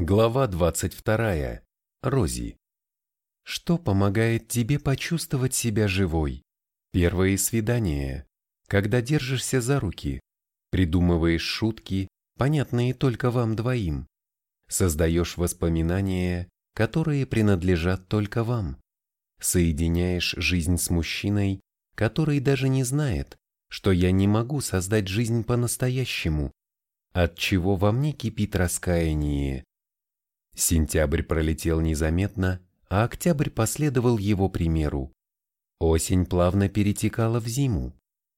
Глава 22. Рози. Что помогает тебе почувствовать себя живой? Первые свидания, когда держишься за руки, придумываешь шутки, понятные только вам двоим, создаешь воспоминания, которые принадлежат только вам, соединяешь жизнь с мужчиной, который даже не знает, что я не могу создать жизнь по-настоящему, от чего во мне кипит раскаяние, Сентябрь пролетел незаметно, а октябрь последовал его примеру. Осень плавно перетекала в зиму.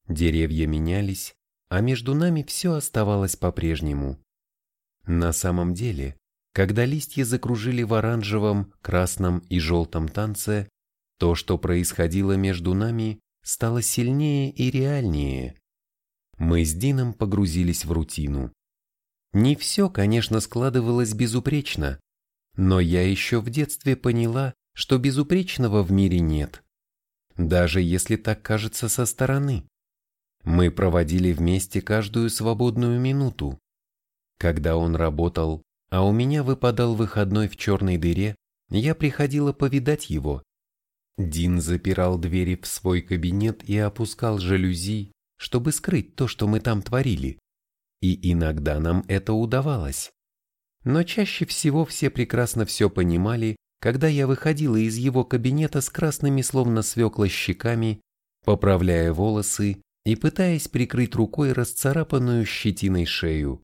Деревья менялись, а между нами все оставалось по-прежнему. На самом деле, когда листья закружили в оранжевом, красном и желтом танце, то, что происходило между нами, стало сильнее и реальнее. Мы с Дином погрузились в рутину. Не все, конечно, складывалось безупречно, но я еще в детстве поняла, что безупречного в мире нет. Даже если так кажется со стороны. Мы проводили вместе каждую свободную минуту. Когда он работал, а у меня выпадал выходной в черной дыре, я приходила повидать его. Дин запирал двери в свой кабинет и опускал жалюзи, чтобы скрыть то, что мы там творили. И иногда нам это удавалось. Но чаще всего все прекрасно все понимали, когда я выходила из его кабинета с красными словно свекла щеками, поправляя волосы и пытаясь прикрыть рукой расцарапанную щетиной шею.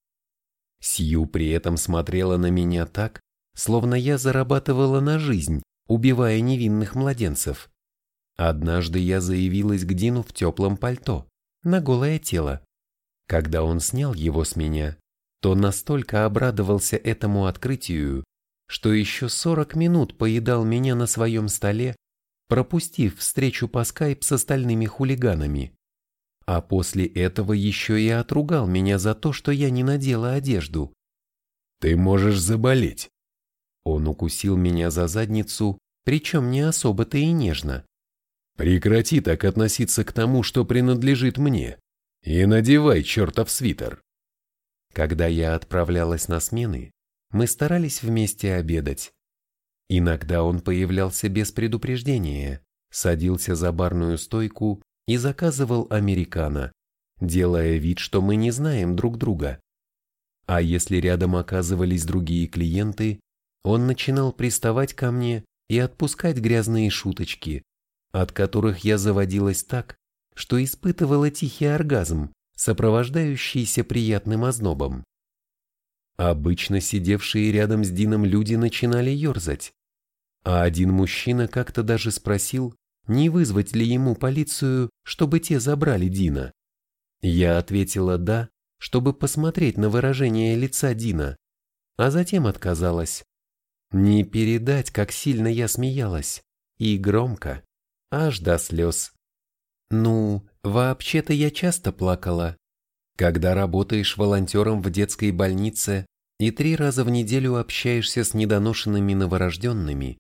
Сью при этом смотрела на меня так, словно я зарабатывала на жизнь, убивая невинных младенцев. Однажды я заявилась к Дину в теплом пальто, на голое тело. Когда он снял его с меня, то настолько обрадовался этому открытию, что еще 40 минут поедал меня на своем столе, пропустив встречу по скайп с остальными хулиганами. А после этого еще и отругал меня за то, что я не надела одежду. «Ты можешь заболеть». Он укусил меня за задницу, причем не особо-то и нежно. «Прекрати так относиться к тому, что принадлежит мне, и надевай чертов свитер». Когда я отправлялась на смены, мы старались вместе обедать. Иногда он появлялся без предупреждения, садился за барную стойку и заказывал американо, делая вид, что мы не знаем друг друга. А если рядом оказывались другие клиенты, он начинал приставать ко мне и отпускать грязные шуточки, от которых я заводилась так, что испытывала тихий оргазм, сопровождающийся приятным ознобом. Обычно сидевшие рядом с Дином люди начинали ерзать, а один мужчина как-то даже спросил, не вызвать ли ему полицию, чтобы те забрали Дина. Я ответила «да», чтобы посмотреть на выражение лица Дина, а затем отказалась. Не передать, как сильно я смеялась, и громко, аж до слез. Ну, вообще-то я часто плакала. Когда работаешь волонтером в детской больнице и три раза в неделю общаешься с недоношенными новорожденными,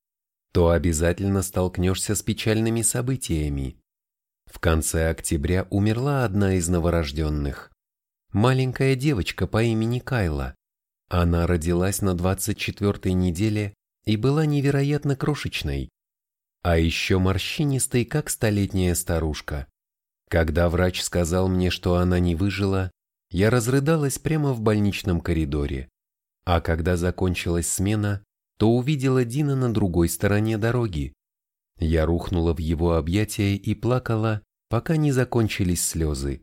то обязательно столкнешься с печальными событиями. В конце октября умерла одна из новорожденных. Маленькая девочка по имени Кайла. Она родилась на 24-й неделе и была невероятно крошечной а еще морщинистой, как столетняя старушка. Когда врач сказал мне, что она не выжила, я разрыдалась прямо в больничном коридоре. А когда закончилась смена, то увидела Дина на другой стороне дороги. Я рухнула в его объятия и плакала, пока не закончились слезы.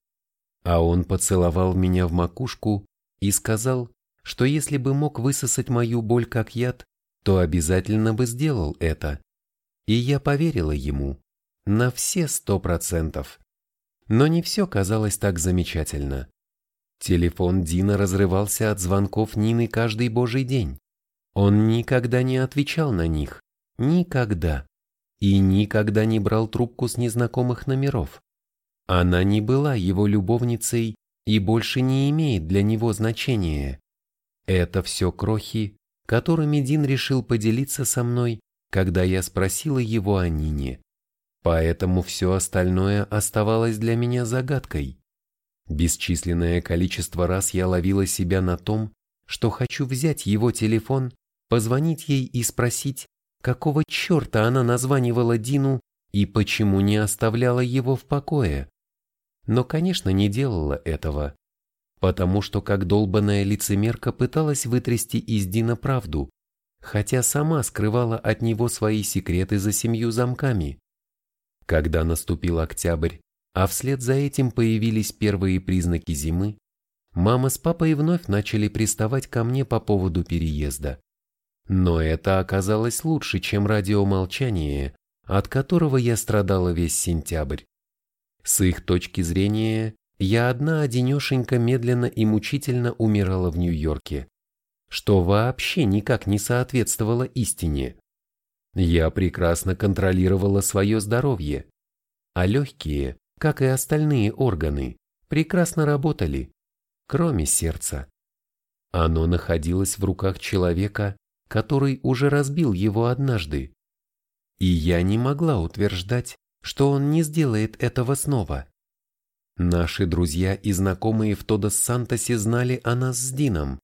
А он поцеловал меня в макушку и сказал, что если бы мог высосать мою боль как яд, то обязательно бы сделал это. И я поверила ему. На все сто процентов. Но не все казалось так замечательно. Телефон Дина разрывался от звонков Нины каждый божий день. Он никогда не отвечал на них. Никогда. И никогда не брал трубку с незнакомых номеров. Она не была его любовницей и больше не имеет для него значения. Это все крохи, которыми Дин решил поделиться со мной когда я спросила его о Нине. Поэтому все остальное оставалось для меня загадкой. Бесчисленное количество раз я ловила себя на том, что хочу взять его телефон позвонить ей и спросить, какого черта она названивала Дину и почему не оставляла его в покое. Но, конечно, не делала этого, потому что как долбаная лицемерка пыталась вытрясти из Дина правду, хотя сама скрывала от него свои секреты за семью замками. Когда наступил октябрь, а вслед за этим появились первые признаки зимы, мама с папой вновь начали приставать ко мне по поводу переезда. Но это оказалось лучше, чем радиомолчание, от которого я страдала весь сентябрь. С их точки зрения, я одна одинешенька медленно и мучительно умирала в Нью-Йорке, что вообще никак не соответствовало истине. Я прекрасно контролировала свое здоровье, а легкие, как и остальные органы, прекрасно работали, кроме сердца. Оно находилось в руках человека, который уже разбил его однажды. И я не могла утверждать, что он не сделает этого снова. Наши друзья и знакомые в Тодос-Сантосе знали о нас с Дином.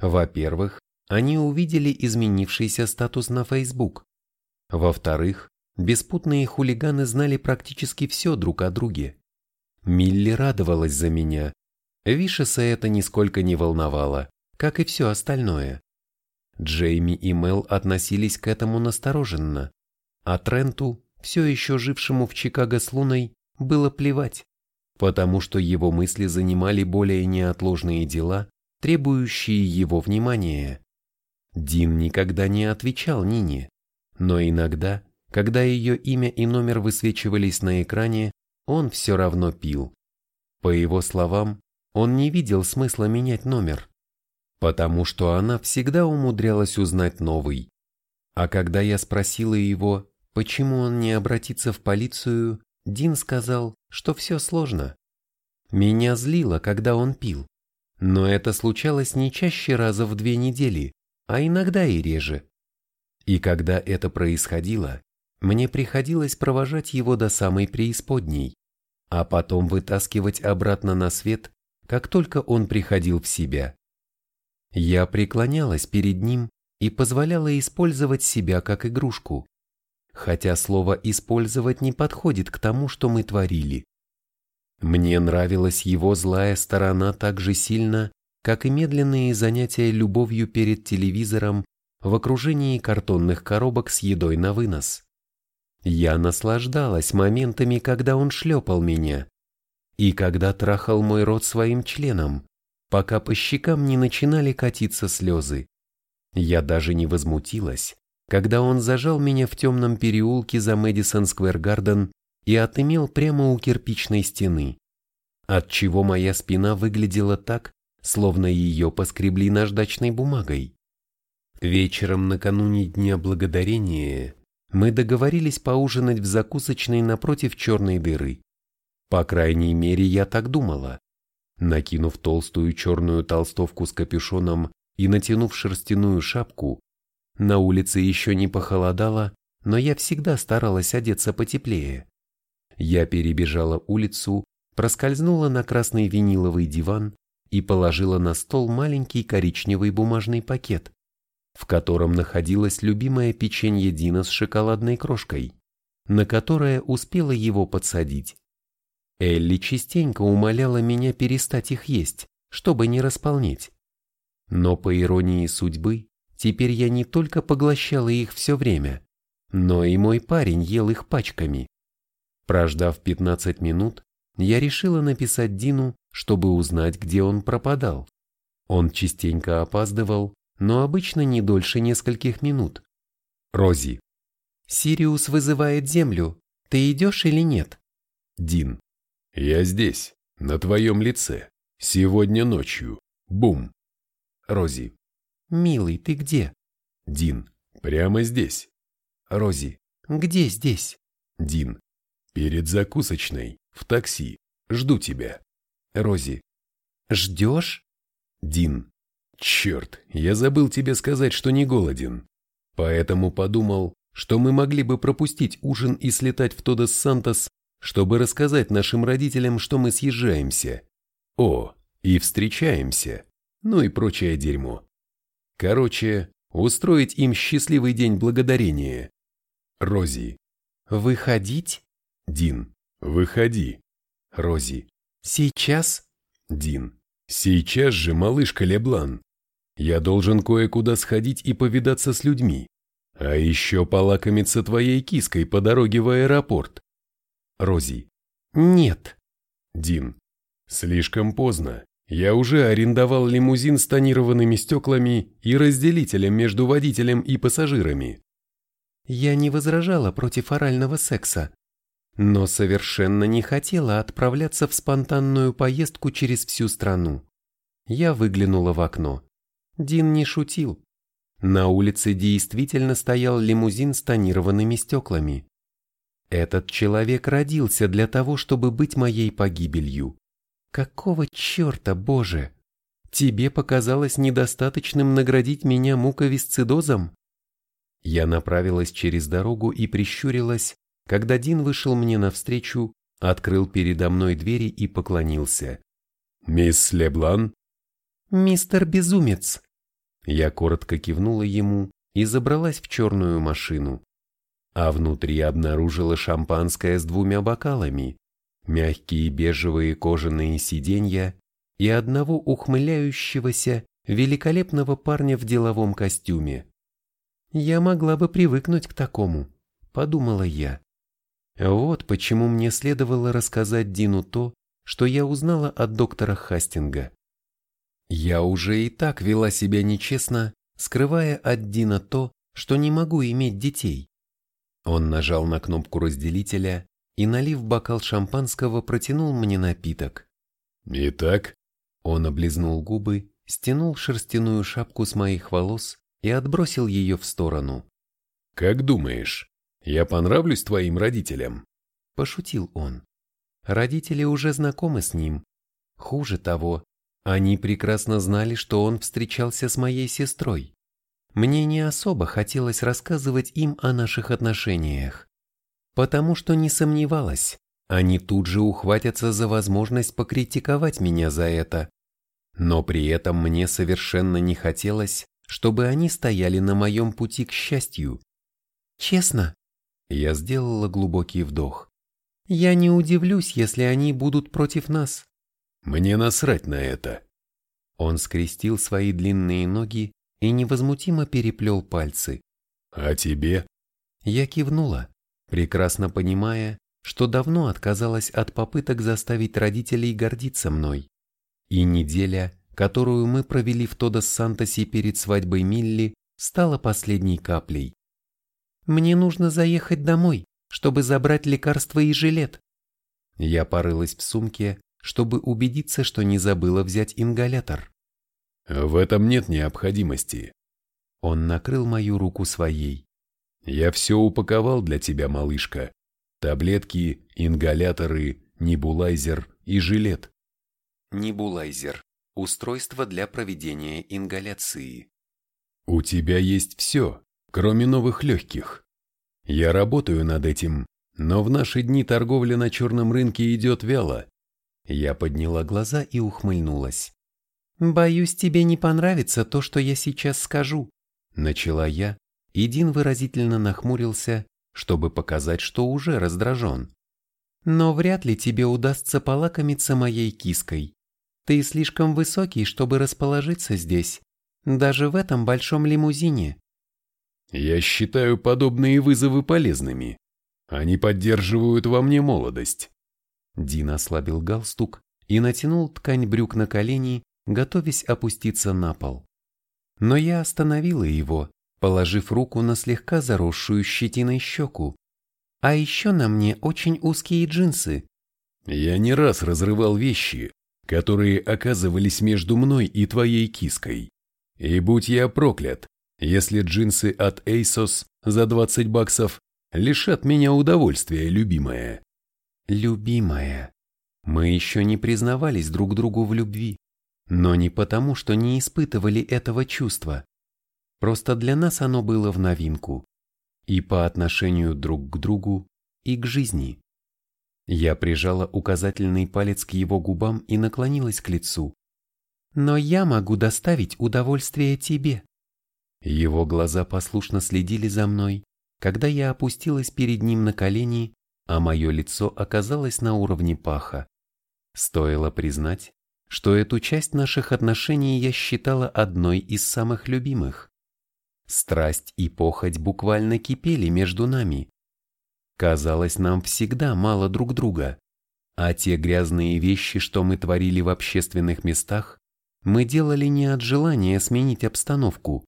Во-первых, они увидели изменившийся статус на Facebook. Во-вторых, беспутные хулиганы знали практически все друг о друге. Милли радовалась за меня. Вишеса это нисколько не волновало, как и все остальное. Джейми и Мел относились к этому настороженно, а Тренту, все еще жившему в Чикаго с Луной, было плевать, потому что его мысли занимали более неотложные дела, требующие его внимания. Дин никогда не отвечал Нине, но иногда, когда ее имя и номер высвечивались на экране, он все равно пил. По его словам, он не видел смысла менять номер, потому что она всегда умудрялась узнать новый. А когда я спросила его, почему он не обратится в полицию, Дин сказал, что все сложно. Меня злило, когда он пил, но это случалось не чаще раза в две недели, а иногда и реже. И когда это происходило, мне приходилось провожать его до самой преисподней, а потом вытаскивать обратно на свет, как только он приходил в себя. Я преклонялась перед ним и позволяла использовать себя как игрушку, хотя слово «использовать» не подходит к тому, что мы творили. Мне нравилась его злая сторона так же сильно, как и медленные занятия любовью перед телевизором в окружении картонных коробок с едой на вынос. Я наслаждалась моментами, когда он шлепал меня, и когда трахал мой рот своим членом, пока по щекам не начинали катиться слезы. Я даже не возмутилась, когда он зажал меня в темном переулке за Мэдисон Сквер Гарден и отымел прямо у кирпичной стены, отчего моя спина выглядела так, словно ее поскребли наждачной бумагой. Вечером накануне Дня Благодарения мы договорились поужинать в закусочной напротив черной дыры. По крайней мере, я так думала. Накинув толстую черную толстовку с капюшоном и натянув шерстяную шапку, на улице еще не похолодало, но я всегда старалась одеться потеплее. Я перебежала улицу, проскользнула на красный виниловый диван и положила на стол маленький коричневый бумажный пакет, в котором находилось любимое печенье Дина с шоколадной крошкой, на которое успела его подсадить. Элли частенько умоляла меня перестать их есть, чтобы не располнеть. Но по иронии судьбы, теперь я не только поглощала их все время, но и мой парень ел их пачками. Прождав 15 минут, я решила написать Дину, чтобы узнать, где он пропадал. Он частенько опаздывал, но обычно не дольше нескольких минут. Рози. Сириус вызывает Землю. Ты идешь или нет? Дин. Я здесь, на твоем лице. Сегодня ночью. Бум. Рози. Милый, ты где? Дин. Прямо здесь. Рози. Где здесь? Дин. Перед закусочной, в такси. Жду тебя. Рози. Ждешь? Дин. Черт, я забыл тебе сказать, что не голоден. Поэтому подумал, что мы могли бы пропустить ужин и слетать в Тодос Сантос чтобы рассказать нашим родителям, что мы съезжаемся. О, и встречаемся. Ну и прочее дерьмо. Короче, устроить им счастливый день благодарения. Рози. Выходить? Дин. Выходи. Рози. Сейчас? Дин. Сейчас же, малышка Леблан. Я должен кое-куда сходить и повидаться с людьми. А еще полакомиться твоей киской по дороге в аэропорт. Рози. Нет. Дин. Слишком поздно. Я уже арендовал лимузин с тонированными стеклами и разделителем между водителем и пассажирами. Я не возражала против орального секса, но совершенно не хотела отправляться в спонтанную поездку через всю страну. Я выглянула в окно. Дин не шутил. На улице действительно стоял лимузин с тонированными стеклами. Этот человек родился для того, чтобы быть моей погибелью. Какого черта, Боже? Тебе показалось недостаточным наградить меня муковисцидозом? Я направилась через дорогу и прищурилась, когда Дин вышел мне навстречу, открыл передо мной двери и поклонился. «Мисс Леблан?» «Мистер Безумец!» Я коротко кивнула ему и забралась в черную машину. А внутри обнаружила шампанское с двумя бокалами, мягкие бежевые кожаные сиденья и одного ухмыляющегося, великолепного парня в деловом костюме. «Я могла бы привыкнуть к такому», — подумала я. Вот почему мне следовало рассказать Дину то, что я узнала от доктора Хастинга. Я уже и так вела себя нечестно, скрывая от Дина то, что не могу иметь детей. Он нажал на кнопку разделителя, и, налив бокал шампанского, протянул мне напиток. «Итак?» Он облизнул губы, стянул шерстяную шапку с моих волос и отбросил ее в сторону. «Как думаешь, я понравлюсь твоим родителям?» Пошутил он. Родители уже знакомы с ним. Хуже того, они прекрасно знали, что он встречался с моей сестрой. Мне не особо хотелось рассказывать им о наших отношениях потому что не сомневалась, они тут же ухватятся за возможность покритиковать меня за это. Но при этом мне совершенно не хотелось, чтобы они стояли на моем пути к счастью. Честно, я сделала глубокий вдох. Я не удивлюсь, если они будут против нас. Мне насрать на это. Он скрестил свои длинные ноги и невозмутимо переплел пальцы. А тебе? Я кивнула прекрасно понимая, что давно отказалась от попыток заставить родителей гордиться мной. И неделя, которую мы провели в Тодос-Сантосе перед свадьбой Милли, стала последней каплей. «Мне нужно заехать домой, чтобы забрать лекарства и жилет». Я порылась в сумке, чтобы убедиться, что не забыла взять ингалятор. «В этом нет необходимости». Он накрыл мою руку своей. Я все упаковал для тебя, малышка. Таблетки, ингаляторы, небулайзер и жилет. Небулайзер – устройство для проведения ингаляции. У тебя есть все, кроме новых легких. Я работаю над этим, но в наши дни торговля на черном рынке идет вяло. Я подняла глаза и ухмыльнулась. «Боюсь, тебе не понравится то, что я сейчас скажу», – начала я, и Дин выразительно нахмурился, чтобы показать, что уже раздражен. «Но вряд ли тебе удастся полакомиться моей киской. Ты слишком высокий, чтобы расположиться здесь, даже в этом большом лимузине». «Я считаю подобные вызовы полезными. Они поддерживают во мне молодость». Дин ослабил галстук и натянул ткань брюк на колени, готовясь опуститься на пол. Но я остановила его, положив руку на слегка заросшую щетиной щеку. А еще на мне очень узкие джинсы. Я не раз разрывал вещи, которые оказывались между мной и твоей киской. И будь я проклят, если джинсы от ASOS за 20 баксов лишат меня удовольствия, любимая. Любимая. Мы еще не признавались друг другу в любви, но не потому, что не испытывали этого чувства. Просто для нас оно было в новинку. И по отношению друг к другу, и к жизни. Я прижала указательный палец к его губам и наклонилась к лицу. «Но я могу доставить удовольствие тебе». Его глаза послушно следили за мной, когда я опустилась перед ним на колени, а мое лицо оказалось на уровне паха. Стоило признать, что эту часть наших отношений я считала одной из самых любимых. Страсть и похоть буквально кипели между нами. Казалось, нам всегда мало друг друга, а те грязные вещи, что мы творили в общественных местах, мы делали не от желания сменить обстановку,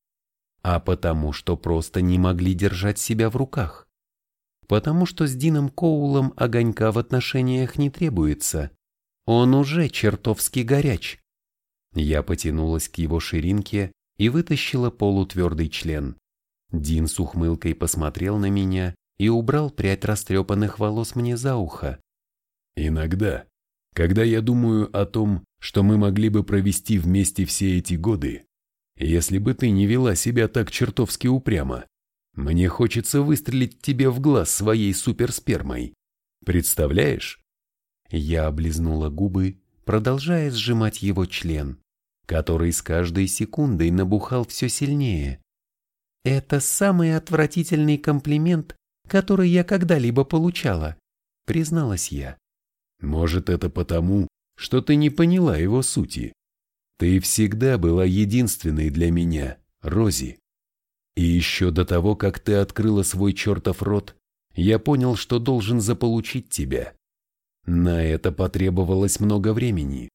а потому что просто не могли держать себя в руках. Потому что с Дином Коулом огонька в отношениях не требуется. Он уже чертовски горяч. Я потянулась к его ширинке и вытащила полутвердый член. Дин с ухмылкой посмотрел на меня и убрал прядь растрепанных волос мне за ухо. «Иногда, когда я думаю о том, что мы могли бы провести вместе все эти годы, если бы ты не вела себя так чертовски упрямо, мне хочется выстрелить тебе в глаз своей суперспермой. Представляешь? Я облизнула губы, продолжая сжимать его член, который с каждой секундой набухал все сильнее. Это самый отвратительный комплимент, который я когда-либо получала, призналась я. Может, это потому, что ты не поняла его сути. Ты всегда была единственной для меня, Рози. И еще до того, как ты открыла свой чертов рот, я понял, что должен заполучить тебя. На это потребовалось много времени.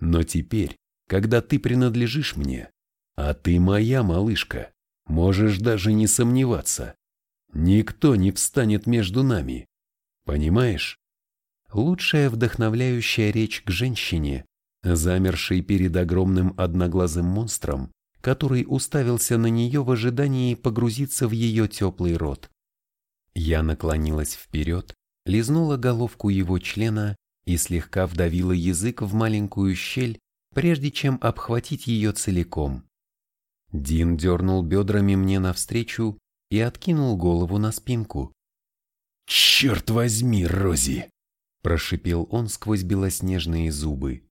Но теперь, когда ты принадлежишь мне, а ты моя малышка, можешь даже не сомневаться. Никто не встанет между нами. Понимаешь? Лучшая вдохновляющая речь к женщине, замершей перед огромным одноглазым монстром, который уставился на нее в ожидании погрузиться в ее теплый рот. Я наклонилась вперед лизнула головку его члена и слегка вдавила язык в маленькую щель, прежде чем обхватить ее целиком. Дин дернул бедрами мне навстречу и откинул голову на спинку. «Черт возьми, Рози!» – прошипел он сквозь белоснежные зубы.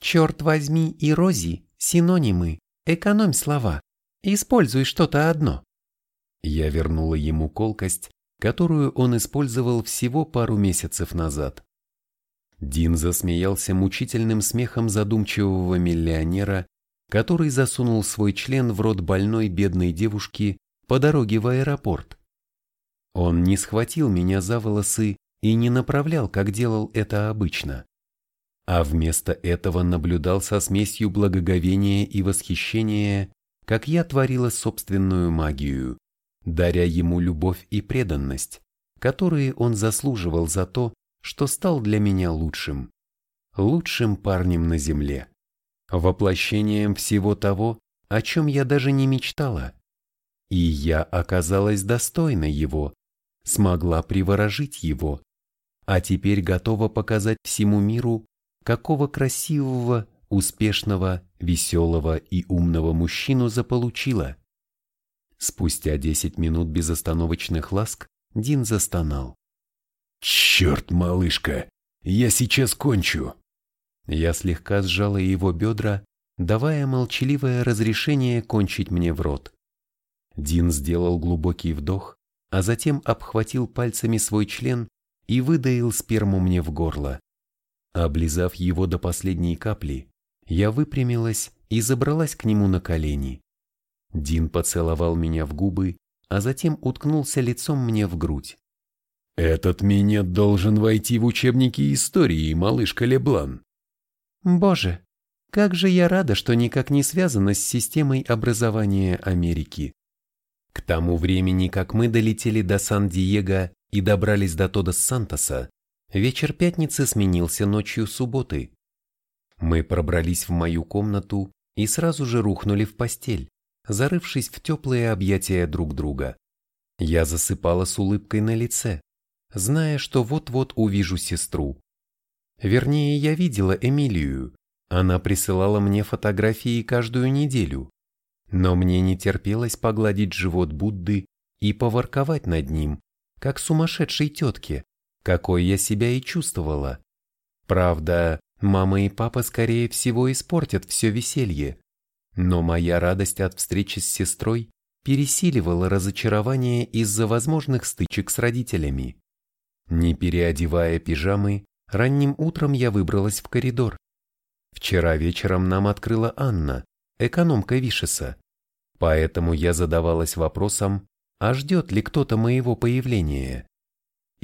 «Черт возьми и Рози – синонимы, экономь слова, используй что-то одно». Я вернула ему колкость, которую он использовал всего пару месяцев назад. Дин засмеялся мучительным смехом задумчивого миллионера, который засунул свой член в рот больной бедной девушки по дороге в аэропорт. Он не схватил меня за волосы и не направлял, как делал это обычно, а вместо этого наблюдал со смесью благоговения и восхищения, как я творила собственную магию даря ему любовь и преданность, которые он заслуживал за то, что стал для меня лучшим, лучшим парнем на земле, воплощением всего того, о чем я даже не мечтала. И я оказалась достойна его, смогла приворожить его, а теперь готова показать всему миру, какого красивого, успешного, веселого и умного мужчину заполучила. Спустя десять минут безостановочных ласк Дин застонал. «Черт, малышка, я сейчас кончу!» Я слегка сжала его бедра, давая молчаливое разрешение кончить мне в рот. Дин сделал глубокий вдох, а затем обхватил пальцами свой член и выдаил сперму мне в горло. Облизав его до последней капли, я выпрямилась и забралась к нему на колени. Дин поцеловал меня в губы, а затем уткнулся лицом мне в грудь. «Этот минет должен войти в учебники истории, малышка Леблан». «Боже, как же я рада, что никак не связана с системой образования Америки». К тому времени, как мы долетели до Сан-Диего и добрались до Тодос-Сантоса, вечер пятницы сменился ночью субботы. Мы пробрались в мою комнату и сразу же рухнули в постель зарывшись в теплые объятия друг друга. Я засыпала с улыбкой на лице, зная, что вот-вот увижу сестру. Вернее, я видела Эмилию. Она присылала мне фотографии каждую неделю. Но мне не терпелось погладить живот Будды и поворковать над ним, как сумасшедшей тетке, какой я себя и чувствовала. Правда, мама и папа скорее всего испортят все веселье, Но моя радость от встречи с сестрой пересиливала разочарование из-за возможных стычек с родителями. Не переодевая пижамы, ранним утром я выбралась в коридор. Вчера вечером нам открыла Анна, экономка Вишеса. Поэтому я задавалась вопросом, а ждет ли кто-то моего появления?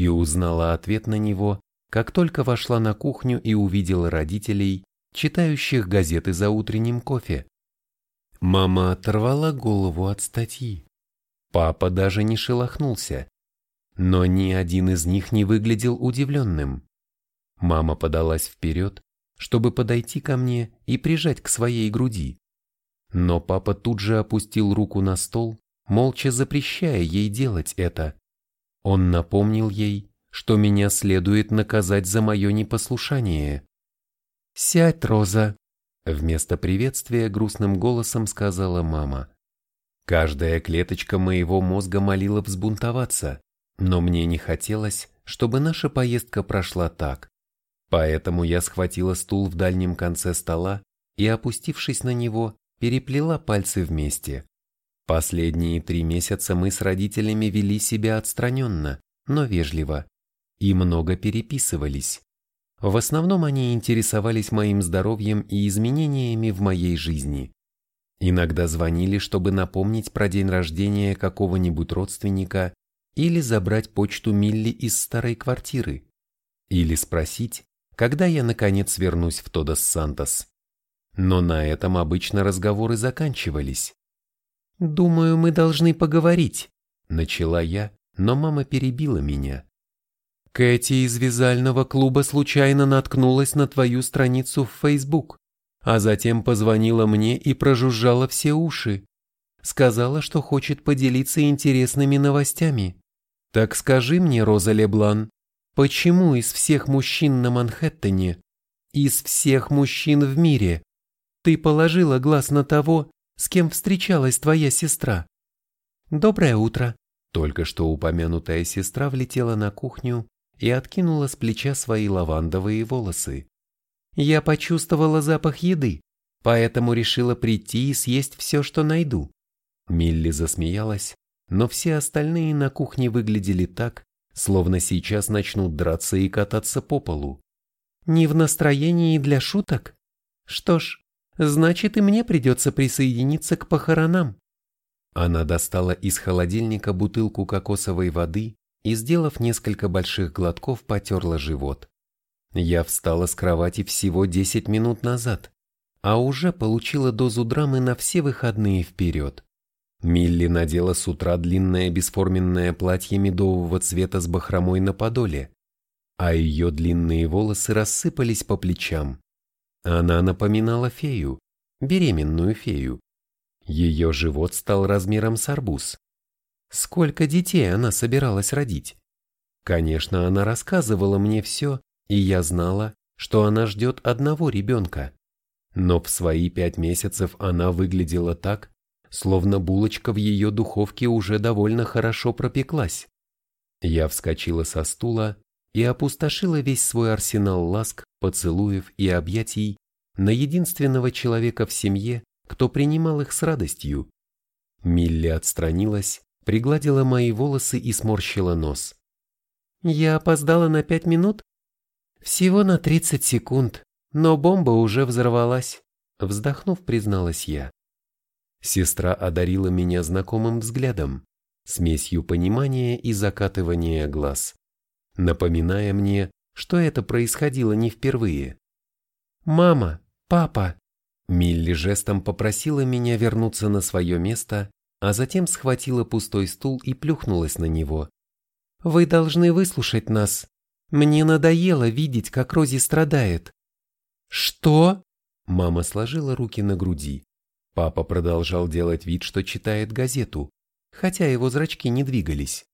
И узнала ответ на него, как только вошла на кухню и увидела родителей, читающих газеты за утренним кофе. Мама оторвала голову от статьи. Папа даже не шелохнулся. Но ни один из них не выглядел удивленным. Мама подалась вперед, чтобы подойти ко мне и прижать к своей груди. Но папа тут же опустил руку на стол, молча запрещая ей делать это. Он напомнил ей, что меня следует наказать за мое непослушание. «Сядь, Роза!» Вместо приветствия грустным голосом сказала мама. Каждая клеточка моего мозга молила взбунтоваться, но мне не хотелось, чтобы наша поездка прошла так. Поэтому я схватила стул в дальнем конце стола и, опустившись на него, переплела пальцы вместе. Последние три месяца мы с родителями вели себя отстраненно, но вежливо, и много переписывались. В основном они интересовались моим здоровьем и изменениями в моей жизни. Иногда звонили, чтобы напомнить про день рождения какого-нибудь родственника или забрать почту Милли из старой квартиры, или спросить, когда я наконец вернусь в Тодос Сантос. Но на этом обычно разговоры заканчивались. «Думаю, мы должны поговорить», — начала я, но мама перебила меня. Кэти из вязального клуба случайно наткнулась на твою страницу в Facebook, а затем позвонила мне и прожужжала все уши. Сказала, что хочет поделиться интересными новостями. Так скажи мне, Роза Леблан, почему из всех мужчин на Манхэттене, из всех мужчин в мире, ты положила глаз на того, с кем встречалась твоя сестра? Доброе утро. Только что упомянутая сестра влетела на кухню и откинула с плеча свои лавандовые волосы. Я почувствовала запах еды, поэтому решила прийти и съесть все, что найду. Милли засмеялась, но все остальные на кухне выглядели так, словно сейчас начнут драться и кататься по полу. Не в настроении для шуток? Что ж, значит и мне придется присоединиться к похоронам. Она достала из холодильника бутылку кокосовой воды и, сделав несколько больших глотков, потерла живот. Я встала с кровати всего 10 минут назад, а уже получила дозу драмы на все выходные вперед. Милли надела с утра длинное бесформенное платье медового цвета с бахромой на подоле, а ее длинные волосы рассыпались по плечам. Она напоминала фею, беременную фею. Ее живот стал размером с арбуз. Сколько детей она собиралась родить? Конечно, она рассказывала мне все, и я знала, что она ждет одного ребенка. Но в свои пять месяцев она выглядела так, словно булочка в ее духовке уже довольно хорошо пропеклась. Я вскочила со стула и опустошила весь свой арсенал ласк, поцелуев и объятий на единственного человека в семье, кто принимал их с радостью. Милли отстранилась пригладила мои волосы и сморщила нос. «Я опоздала на пять минут?» «Всего на тридцать секунд, но бомба уже взорвалась», вздохнув, призналась я. Сестра одарила меня знакомым взглядом, смесью понимания и закатывания глаз, напоминая мне, что это происходило не впервые. «Мама! Папа!» Милли жестом попросила меня вернуться на свое место а затем схватила пустой стул и плюхнулась на него. «Вы должны выслушать нас. Мне надоело видеть, как Рози страдает». «Что?» Мама сложила руки на груди. Папа продолжал делать вид, что читает газету, хотя его зрачки не двигались.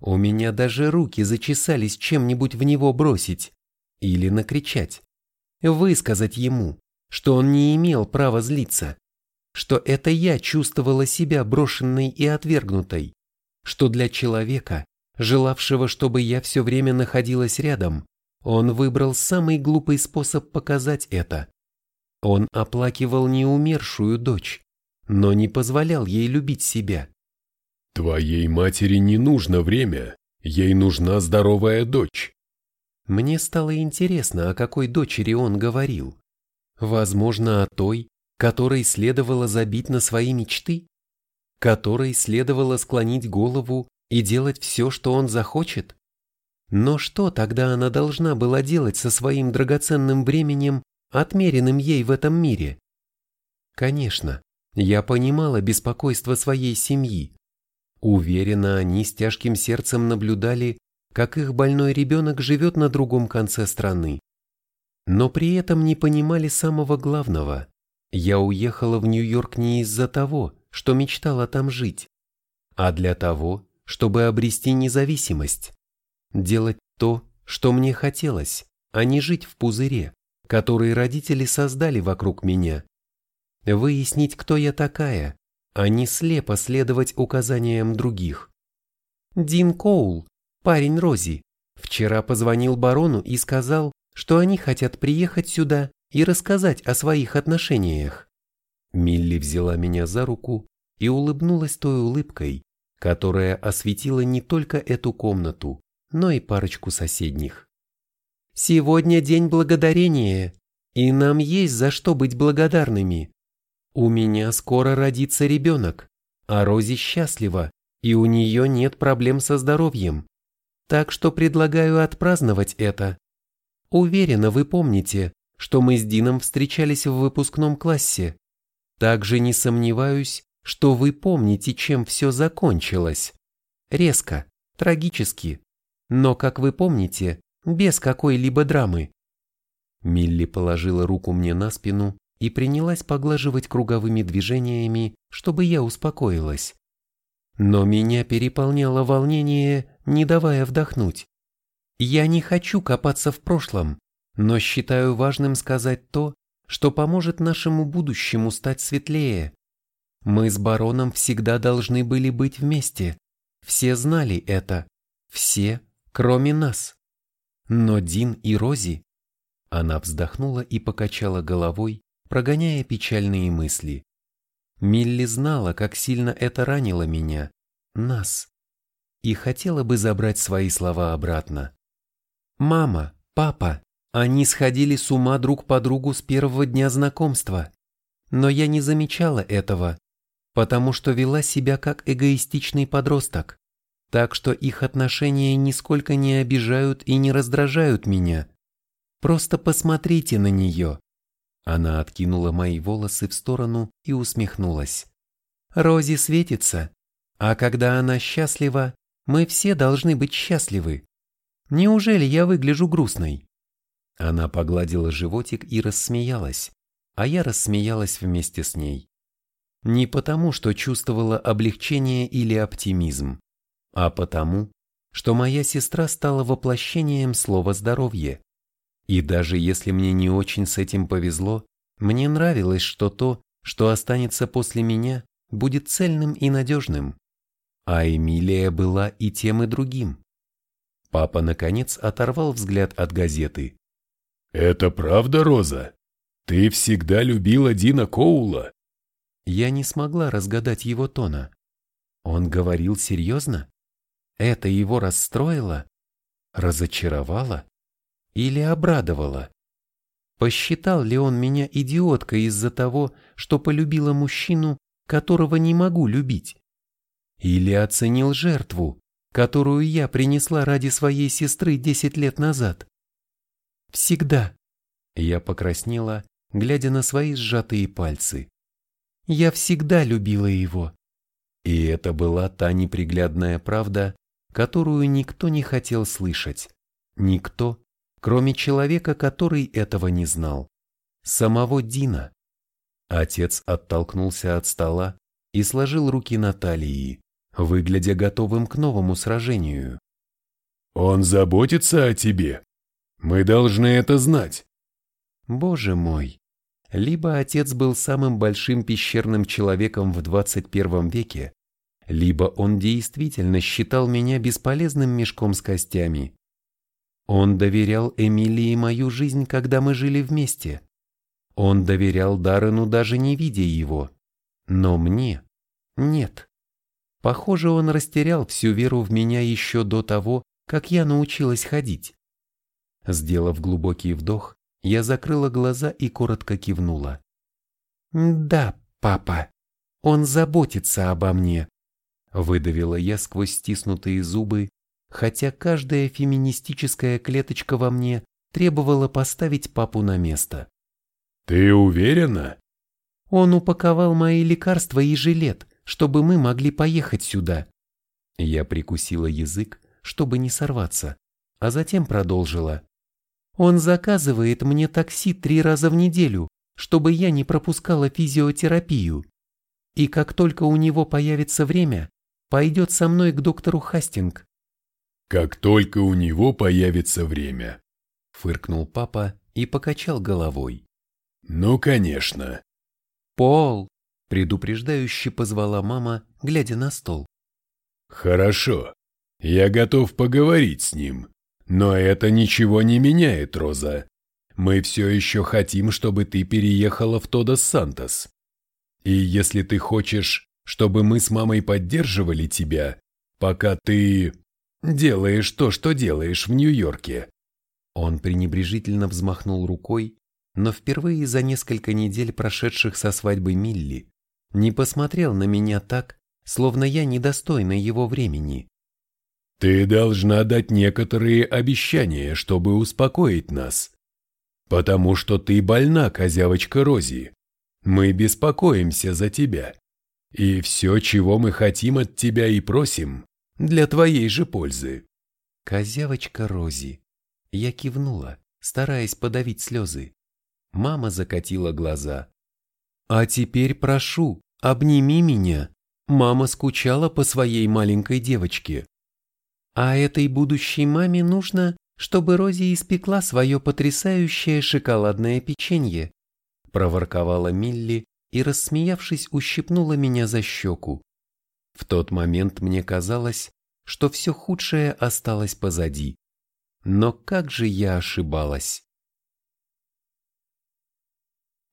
У меня даже руки зачесались чем-нибудь в него бросить или накричать. Высказать ему, что он не имел права злиться что это я чувствовала себя брошенной и отвергнутой, что для человека, желавшего, чтобы я все время находилась рядом, он выбрал самый глупый способ показать это. Он оплакивал неумершую дочь, но не позволял ей любить себя. «Твоей матери не нужно время, ей нужна здоровая дочь». Мне стало интересно, о какой дочери он говорил. Возможно, о той, которой следовало забить на свои мечты? Которой следовало склонить голову и делать все, что он захочет? Но что тогда она должна была делать со своим драгоценным временем, отмеренным ей в этом мире? Конечно, я понимала беспокойство своей семьи. Уверена, они с тяжким сердцем наблюдали, как их больной ребенок живет на другом конце страны. Но при этом не понимали самого главного. Я уехала в Нью-Йорк не из-за того, что мечтала там жить, а для того, чтобы обрести независимость. Делать то, что мне хотелось, а не жить в пузыре, который родители создали вокруг меня. Выяснить, кто я такая, а не слепо следовать указаниям других. Дин Коул, парень Рози, вчера позвонил барону и сказал, что они хотят приехать сюда и рассказать о своих отношениях. Милли взяла меня за руку и улыбнулась той улыбкой, которая осветила не только эту комнату, но и парочку соседних. «Сегодня день благодарения, и нам есть за что быть благодарными. У меня скоро родится ребенок, а Рози счастлива, и у нее нет проблем со здоровьем. Так что предлагаю отпраздновать это. Уверена, вы помните, что мы с Дином встречались в выпускном классе. Также не сомневаюсь, что вы помните, чем все закончилось. Резко, трагически, но, как вы помните, без какой-либо драмы. Милли положила руку мне на спину и принялась поглаживать круговыми движениями, чтобы я успокоилась. Но меня переполняло волнение, не давая вдохнуть. Я не хочу копаться в прошлом, но считаю важным сказать то, что поможет нашему будущему стать светлее. Мы с бароном всегда должны были быть вместе. Все знали это. Все, кроме нас. Но Дин и Рози... Она вздохнула и покачала головой, прогоняя печальные мысли. Милли знала, как сильно это ранило меня, нас, и хотела бы забрать свои слова обратно. Мама, папа, они сходили с ума друг по другу с первого дня знакомства. Но я не замечала этого, потому что вела себя как эгоистичный подросток так что их отношения нисколько не обижают и не раздражают меня. Просто посмотрите на нее. Она откинула мои волосы в сторону и усмехнулась. Рози светится, а когда она счастлива, мы все должны быть счастливы. Неужели я выгляжу грустной? Она погладила животик и рассмеялась, а я рассмеялась вместе с ней. Не потому, что чувствовала облегчение или оптимизм, а потому, что моя сестра стала воплощением слова «здоровье». И даже если мне не очень с этим повезло, мне нравилось, что то, что останется после меня, будет цельным и надежным. А Эмилия была и тем, и другим. Папа, наконец, оторвал взгляд от газеты. «Это правда, Роза? Ты всегда любила Дина Коула?» Я не смогла разгадать его тона. Он говорил серьезно? Это его расстроило? Разочаровало? Или обрадовало? Посчитал ли он меня идиоткой из-за того, что полюбила мужчину, которого не могу любить? Или оценил жертву, которую я принесла ради своей сестры десять лет назад? Всегда. Я покраснела, глядя на свои сжатые пальцы. Я всегда любила его. И это была та неприглядная правда, которую никто не хотел слышать. Никто, кроме человека, который этого не знал. Самого Дина. Отец оттолкнулся от стола и сложил руки на талии, выглядя готовым к новому сражению. «Он заботится о тебе. Мы должны это знать». Боже мой! Либо отец был самым большим пещерным человеком в 21 веке, либо он действительно считал меня бесполезным мешком с костями. Он доверял Эмилии мою жизнь, когда мы жили вместе. Он доверял Даррену, даже не видя его. Но мне нет. Похоже, он растерял всю веру в меня еще до того, как я научилась ходить. Сделав глубокий вдох, я закрыла глаза и коротко кивнула. «Да, папа, он заботится обо мне», — выдавила я сквозь стиснутые зубы, хотя каждая феминистическая клеточка во мне требовала поставить папу на место. «Ты уверена?» Он упаковал мои лекарства и жилет, чтобы мы могли поехать сюда. Я прикусила язык, чтобы не сорваться, а затем продолжила. Он заказывает мне такси три раза в неделю, чтобы я не пропускала физиотерапию. И как только у него появится время, пойдет со мной к доктору Хастинг. «Как только у него появится время», — фыркнул папа и покачал головой. «Ну, конечно». «Пол!» — предупреждающе позвала мама, глядя на стол. «Хорошо, я готов поговорить с ним, но это ничего не меняет, Роза. Мы все еще хотим, чтобы ты переехала в Тодос Сантос. И если ты хочешь, чтобы мы с мамой поддерживали тебя, пока ты делаешь то, что делаешь в Нью-Йорке. Он пренебрежительно взмахнул рукой, но впервые за несколько недель, прошедших со свадьбы Милли, не посмотрел на меня так, словно я недостойна его времени. Ты должна дать некоторые обещания, чтобы успокоить нас. Потому что ты больна, козявочка Рози. Мы беспокоимся за тебя. И все, чего мы хотим от тебя и просим, для твоей же пользы. Козявочка Рози. Я кивнула, стараясь подавить слезы. Мама закатила глаза. А теперь прошу, обними меня. Мама скучала по своей маленькой девочке. А этой будущей маме нужно, чтобы Рози испекла свое потрясающее шоколадное печенье, проворковала Милли и, рассмеявшись, ущипнула меня за щеку. В тот момент мне казалось, что все худшее осталось позади. Но как же я ошибалась.